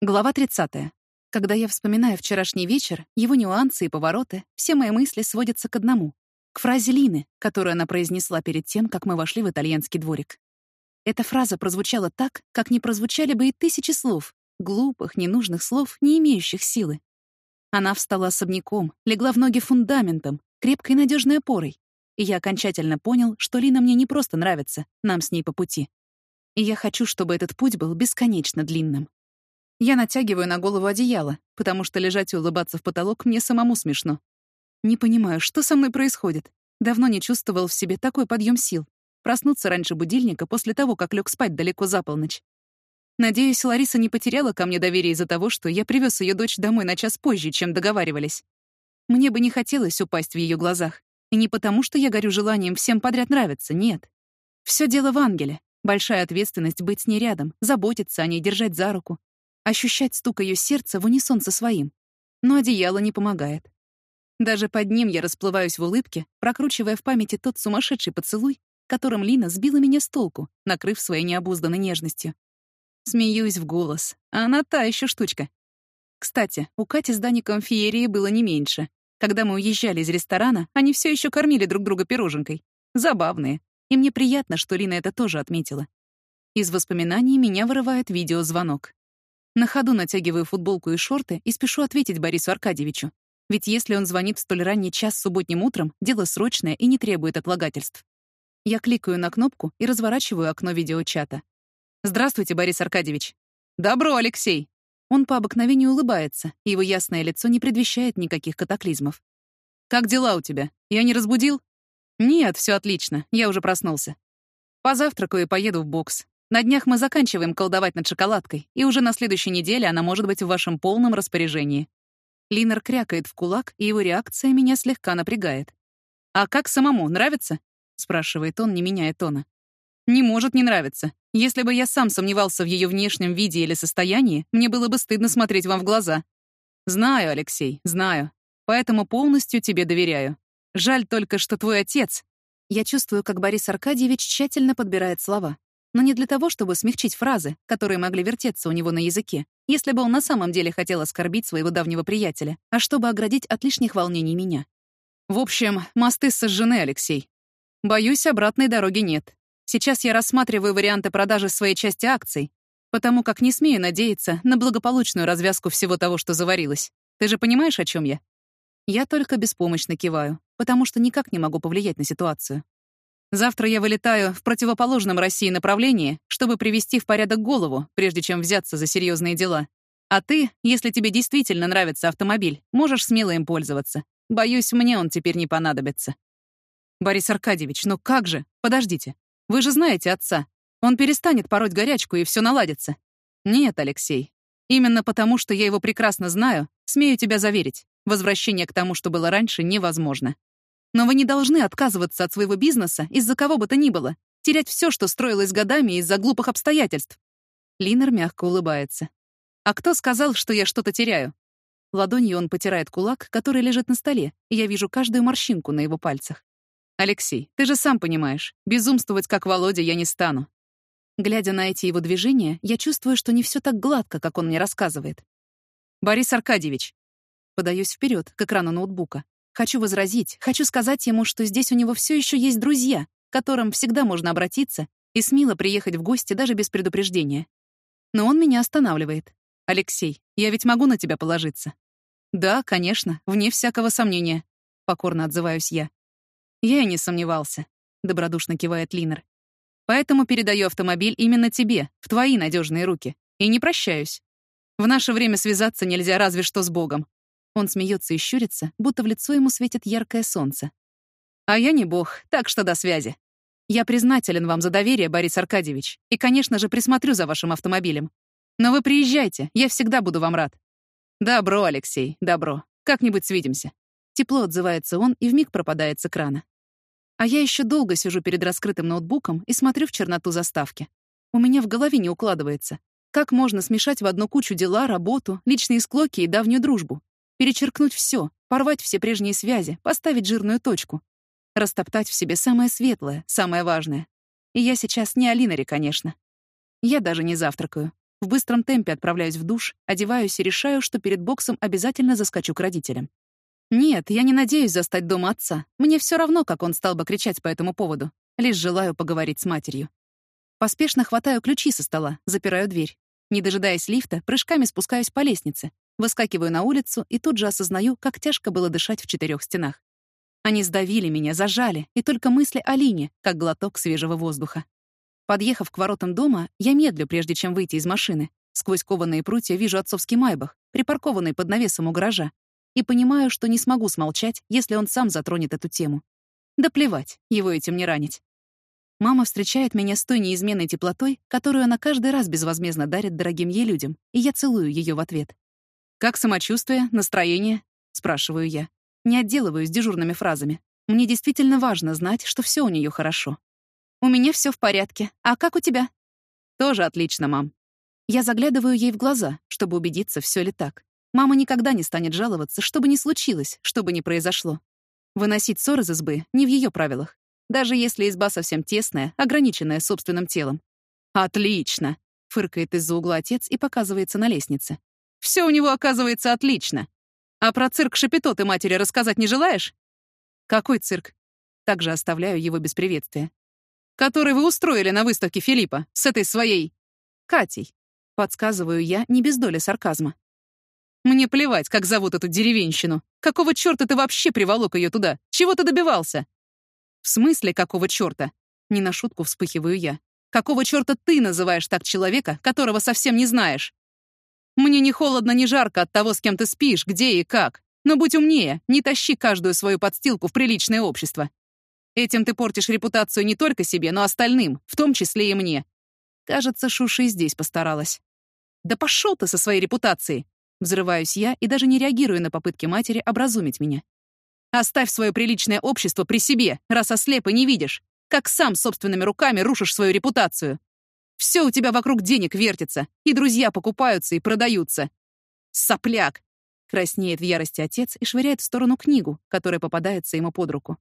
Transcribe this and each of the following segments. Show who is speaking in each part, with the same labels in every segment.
Speaker 1: Глава 30. Когда я вспоминаю вчерашний вечер, его нюансы и повороты, все мои мысли сводятся к одному — к фразе Лины, которую она произнесла перед тем, как мы вошли в итальянский дворик. Эта фраза прозвучала так, как не прозвучали бы и тысячи слов, глупых, ненужных слов, не имеющих силы. Она встала особняком, легла в ноги фундаментом, крепкой и надежной опорой. И я окончательно понял, что Лина мне не просто нравится, нам с ней по пути. И я хочу, чтобы этот путь был бесконечно длинным. Я натягиваю на голову одеяло, потому что лежать и улыбаться в потолок мне самому смешно. Не понимаю, что со мной происходит. Давно не чувствовал в себе такой подъем сил. Проснуться раньше будильника после того, как лег спать далеко за полночь. Надеюсь, Лариса не потеряла ко мне доверие из-за того, что я привез ее дочь домой на час позже, чем договаривались. Мне бы не хотелось упасть в ее глазах. И не потому, что я горю желанием всем подряд нравиться, нет. Все дело в ангеле. Большая ответственность быть с ней рядом, заботиться о ней, держать за руку, ощущать стук ее сердца в унисон со своим. Но одеяло не помогает. Даже под ним я расплываюсь в улыбке, прокручивая в памяти тот сумасшедший поцелуй, которым Лина сбила меня с толку, накрыв своей необузданной нежностью. Смеюсь в голос, а она та еще штучка. Кстати, у Кати с Даником феерии было не меньше. Когда мы уезжали из ресторана, они все еще кормили друг друга пироженкой. Забавные. И мне приятно, что Лина это тоже отметила. Из воспоминаний меня вырывает видеозвонок. На ходу натягиваю футболку и шорты и спешу ответить Борису Аркадьевичу. Ведь если он звонит в столь ранний час субботним утром, дело срочное и не требует отлагательств. Я кликаю на кнопку и разворачиваю окно видеочата. «Здравствуйте, Борис Аркадьевич». «Добро, Алексей». Он по обыкновению улыбается, и его ясное лицо не предвещает никаких катаклизмов. «Как дела у тебя? Я не разбудил?» «Нет, все отлично, я уже проснулся. Позавтракаю и поеду в бокс. На днях мы заканчиваем колдовать над шоколадкой, и уже на следующей неделе она может быть в вашем полном распоряжении. Линер крякает в кулак, и его реакция меня слегка напрягает. «А как самому, нравится?» — спрашивает он, не меняя тона. «Не может не нравиться. Если бы я сам сомневался в ее внешнем виде или состоянии, мне было бы стыдно смотреть вам в глаза. Знаю, Алексей, знаю. Поэтому полностью тебе доверяю. Жаль только, что твой отец...» Я чувствую, как Борис Аркадьевич тщательно подбирает слова но не для того, чтобы смягчить фразы, которые могли вертеться у него на языке, если бы он на самом деле хотел оскорбить своего давнего приятеля, а чтобы оградить от лишних волнений меня. В общем, мосты сожжены, Алексей. Боюсь, обратной дороги нет. Сейчас я рассматриваю варианты продажи своей части акций, потому как не смею надеяться на благополучную развязку всего того, что заварилось. Ты же понимаешь, о чем я? Я только беспомощно киваю, потому что никак не могу повлиять на ситуацию. Завтра я вылетаю в противоположном России направлении, чтобы привести в порядок голову, прежде чем взяться за серьезные дела. А ты, если тебе действительно нравится автомобиль, можешь смело им пользоваться. Боюсь, мне он теперь не понадобится. Борис Аркадьевич, ну как же? Подождите. Вы же знаете отца. Он перестанет пороть горячку, и все наладится. Нет, Алексей. Именно потому, что я его прекрасно знаю, смею тебя заверить, возвращение к тому, что было раньше, невозможно. Но вы не должны отказываться от своего бизнеса из-за кого бы то ни было, терять все, что строилось годами из-за глупых обстоятельств. Линер мягко улыбается. «А кто сказал, что я что-то теряю?» Ладонью он потирает кулак, который лежит на столе, и я вижу каждую морщинку на его пальцах. «Алексей, ты же сам понимаешь, безумствовать, как Володя, я не стану». Глядя на эти его движения, я чувствую, что не все так гладко, как он мне рассказывает. «Борис Аркадьевич». Подаюсь вперед к экрану ноутбука. Хочу возразить, хочу сказать ему, что здесь у него все еще есть друзья, к которым всегда можно обратиться и смело приехать в гости даже без предупреждения. Но он меня останавливает. «Алексей, я ведь могу на тебя положиться?» «Да, конечно, вне всякого сомнения», — покорно отзываюсь я. «Я и не сомневался», — добродушно кивает Линер. «Поэтому передаю автомобиль именно тебе, в твои надежные руки, и не прощаюсь. В наше время связаться нельзя разве что с Богом. Он смеется и щурится, будто в лицо ему светит яркое солнце. «А я не бог, так что до связи. Я признателен вам за доверие, Борис Аркадьевич, и, конечно же, присмотрю за вашим автомобилем. Но вы приезжайте, я всегда буду вам рад». «Добро, Алексей, добро. Как-нибудь свидимся». Тепло отзывается он и вмиг пропадает с экрана. А я еще долго сижу перед раскрытым ноутбуком и смотрю в черноту заставки. У меня в голове не укладывается. Как можно смешать в одну кучу дела, работу, личные склоки и давнюю дружбу? Перечеркнуть все, порвать все прежние связи, поставить жирную точку. Растоптать в себе самое светлое, самое важное. И я сейчас не о Линаре, конечно. Я даже не завтракаю. В быстром темпе отправляюсь в душ, одеваюсь и решаю, что перед боксом обязательно заскочу к родителям. Нет, я не надеюсь застать дома отца. Мне все равно, как он стал бы кричать по этому поводу. Лишь желаю поговорить с матерью. Поспешно хватаю ключи со стола, запираю дверь. Не дожидаясь лифта, прыжками спускаюсь по лестнице, выскакиваю на улицу и тут же осознаю, как тяжко было дышать в четырех стенах. Они сдавили меня, зажали, и только мысли о Лине, как глоток свежего воздуха. Подъехав к воротам дома, я медлю, прежде чем выйти из машины. Сквозь кованые прутья вижу отцовский майбах, припаркованный под навесом у гаража, и понимаю, что не смогу смолчать, если он сам затронет эту тему. Да плевать, его этим не ранить. Мама встречает меня с той неизменной теплотой, которую она каждый раз безвозмездно дарит дорогим ей людям, и я целую ее в ответ. «Как самочувствие, настроение?» — спрашиваю я. Не отделываюсь дежурными фразами. Мне действительно важно знать, что все у нее хорошо. «У меня все в порядке. А как у тебя?» «Тоже отлично, мам». Я заглядываю ей в глаза, чтобы убедиться, все ли так. Мама никогда не станет жаловаться, что бы ни случилось, что бы ни произошло. Выносить ссор из избы не в ее правилах, даже если изба совсем тесная, ограниченная собственным телом. «Отлично!» — фыркает из-за угла отец и показывается на лестнице. «Все у него оказывается отлично. А про цирк Шапито ты матери рассказать не желаешь?» «Какой цирк?» Также оставляю его без приветствия который вы устроили на выставке Филиппа с этой своей... Катей. Подсказываю я не без доли сарказма. Мне плевать, как зовут эту деревенщину. Какого чёрта ты вообще приволок её туда? Чего ты добивался? В смысле, какого чёрта? Не на шутку вспыхиваю я. Какого чёрта ты называешь так человека, которого совсем не знаешь? Мне ни холодно, ни жарко от того, с кем ты спишь, где и как. Но будь умнее, не тащи каждую свою подстилку в приличное общество. Этим ты портишь репутацию не только себе, но остальным, в том числе и мне. Кажется, Шуша и здесь постаралась. Да пошел ты со своей репутацией! Взрываюсь я и даже не реагирую на попытки матери образумить меня. Оставь свое приличное общество при себе, раз ослеп и не видишь, как сам собственными руками рушишь свою репутацию. Все у тебя вокруг денег вертится, и друзья покупаются и продаются. Сопляк! Краснеет в ярости отец и швыряет в сторону книгу, которая попадается ему под руку.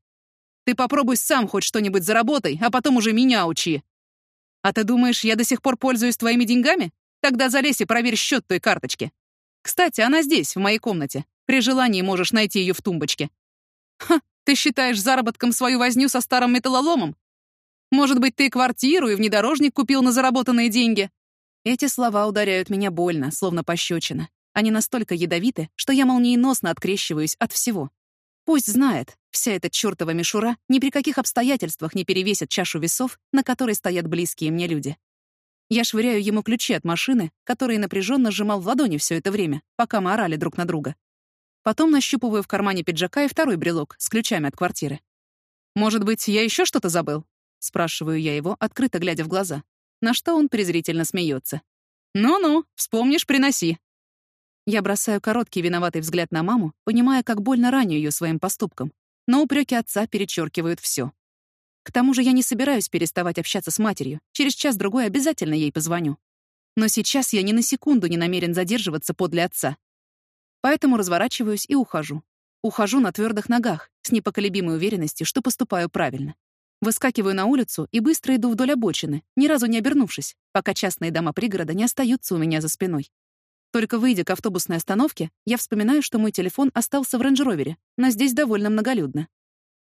Speaker 1: Ты попробуй сам хоть что-нибудь заработай, а потом уже меня учи. А ты думаешь, я до сих пор пользуюсь твоими деньгами? Тогда залезь и проверь счет той карточки. Кстати, она здесь, в моей комнате. При желании можешь найти ее в тумбочке. Ха, ты считаешь заработком свою возню со старым металлоломом? Может быть, ты квартиру и внедорожник купил на заработанные деньги? Эти слова ударяют меня больно, словно пощечина. Они настолько ядовиты, что я молниеносно открещиваюсь от всего. Пусть знает, вся эта чёртова мишура ни при каких обстоятельствах не перевесит чашу весов, на которой стоят близкие мне люди. Я швыряю ему ключи от машины, которые напряженно сжимал в ладони все это время, пока мы орали друг на друга. Потом нащупываю в кармане пиджака и второй брелок с ключами от квартиры. «Может быть, я еще что-то забыл?» — спрашиваю я его, открыто глядя в глаза, на что он презрительно смеется. «Ну-ну, вспомнишь, приноси», я бросаю короткий виноватый взгляд на маму, понимая, как больно раню ее своим поступком. Но упреки отца перечеркивают все. К тому же я не собираюсь переставать общаться с матерью. Через час-другой обязательно ей позвоню. Но сейчас я ни на секунду не намерен задерживаться подле отца. Поэтому разворачиваюсь и ухожу. Ухожу на твердых ногах, с непоколебимой уверенностью, что поступаю правильно. Выскакиваю на улицу и быстро иду вдоль обочины, ни разу не обернувшись, пока частные дома пригорода не остаются у меня за спиной. Только выйдя к автобусной остановке, я вспоминаю, что мой телефон остался в рейндж-ровере, но здесь довольно многолюдно.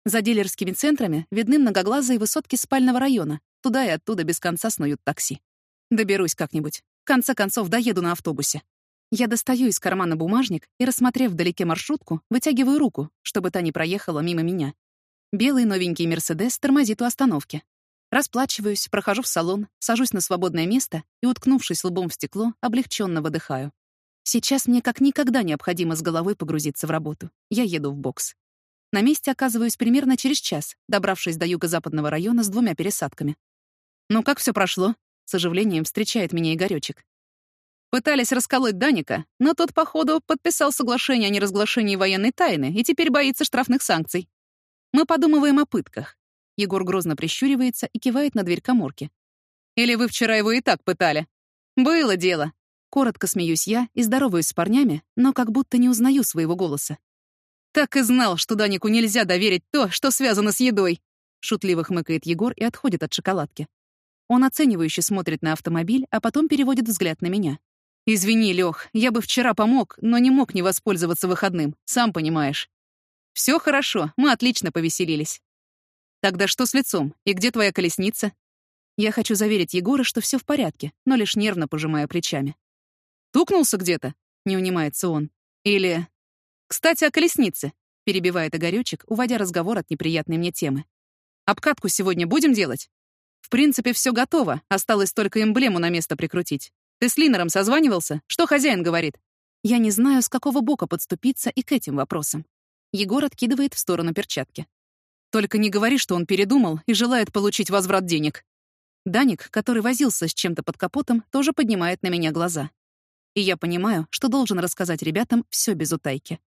Speaker 1: За дилерскими центрами видны многоглазые высотки спального района. Туда и оттуда без конца снуют такси. Доберусь как-нибудь. В конце концов, доеду на автобусе. Я достаю из кармана бумажник и, рассмотрев вдалеке маршрутку, вытягиваю руку, чтобы та не проехала мимо меня. Белый новенький «Мерседес» тормозит у остановки. Расплачиваюсь, прохожу в салон, сажусь на свободное место и, уткнувшись лбом в стекло, облегченно выдыхаю. Сейчас мне как никогда необходимо с головой погрузиться в работу. Я еду в бокс. На месте оказываюсь примерно через час, добравшись до юго-западного района с двумя пересадками. «Ну, как все прошло?» — с оживлением встречает меня Игорёчек. Пытались расколоть Даника, но тот, походу, подписал соглашение о неразглашении военной тайны и теперь боится штрафных санкций. Мы подумываем о пытках. Егор грозно прищуривается и кивает на дверь коморки. «Или вы вчера его и так пытали?» «Было дело». Коротко смеюсь я и здороваюсь с парнями, но как будто не узнаю своего голоса. «Так и знал, что Данику нельзя доверить то, что связано с едой!» Шутливо хмыкает Егор и отходит от шоколадки. Он оценивающе смотрит на автомобиль, а потом переводит взгляд на меня. «Извини, Лёх, я бы вчера помог, но не мог не воспользоваться выходным, сам понимаешь». «Всё хорошо, мы отлично повеселились». «Тогда что с лицом? И где твоя колесница?» Я хочу заверить Егора, что всё в порядке, но лишь нервно пожимаю плечами. «Тукнулся где-то?» — не унимается он. «Или...» «Кстати, о колеснице», — перебивает Огарёчек, уводя разговор от неприятной мне темы. «Обкатку сегодня будем делать?» «В принципе, всё готово, осталось только эмблему на место прикрутить. Ты с Линером созванивался? Что хозяин говорит?» Я не знаю, с какого бока подступиться и к этим вопросам. Егор откидывает в сторону перчатки. «Только не говори, что он передумал и желает получить возврат денег». Даник, который возился с чем-то под капотом, тоже поднимает на меня глаза. И я понимаю, что должен рассказать ребятам все без утайки.